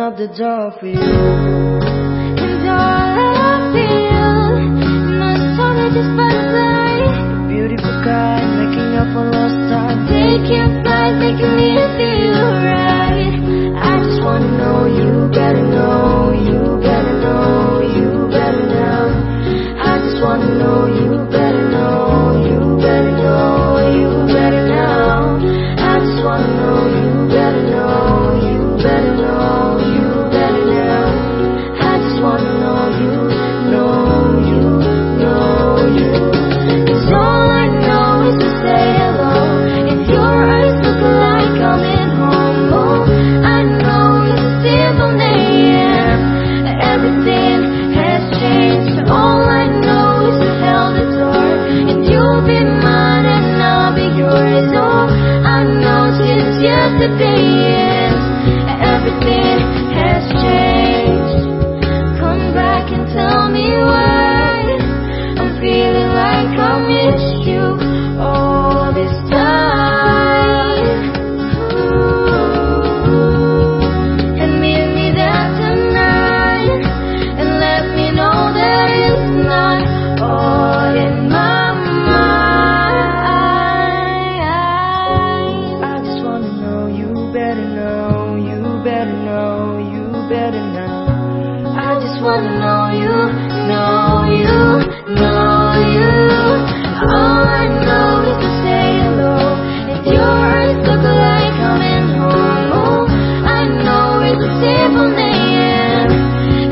up the door for you. And all I feel, my soul is dispersing. Beautiful guy, making up for lost time. Taking flight, making me feel right. I just wanna know you better know, you better know, you better know. I just wanna know. better know you better now. I just wanna know you, know you, know you. All I know is to say hello, If your eyes look like coming home. All I know is a simple name.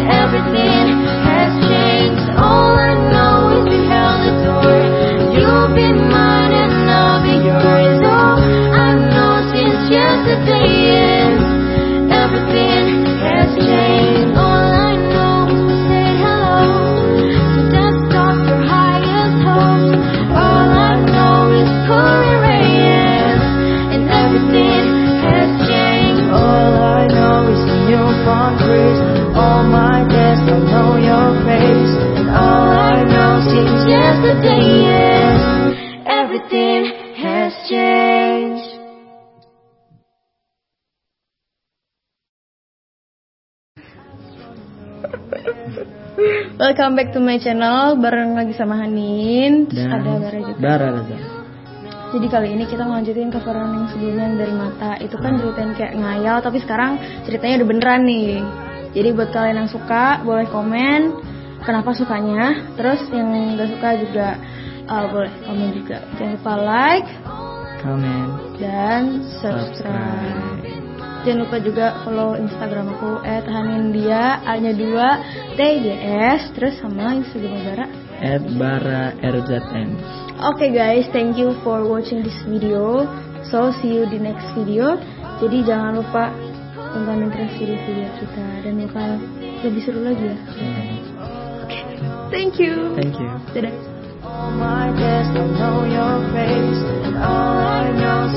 Everything has changed. All I know is we held the door. You'll be mine and I'll be yours. All oh, I know since yesterday change. Welcome back to my channel bareng lagi sama Hanin terus ada bara juga. Bara Raza. Jadi kali ini kita lanjutin coveran yang sebelumnya yang dari mata. Itu kan ceritain kayak ngayal tapi sekarang ceritanya udah beneran nih. Jadi buat kalian yang suka boleh komen kenapa sukanya. Terus yang gak suka juga uh, boleh komen juga. Jangan lupa like, komen, dan subscribe. subscribe jangan lupa juga follow Instagram aku @hanindia hanya dua t d s terus sama Instagram Bara @bara_rzn. Oke guys, thank you for watching this video. So see you di next video. Jadi jangan lupa tonton terus video-video kita dan bakal lebih seru lagi ya. Hmm. Thank you. Thank you. Dadah. All my best, I know your face, and all I know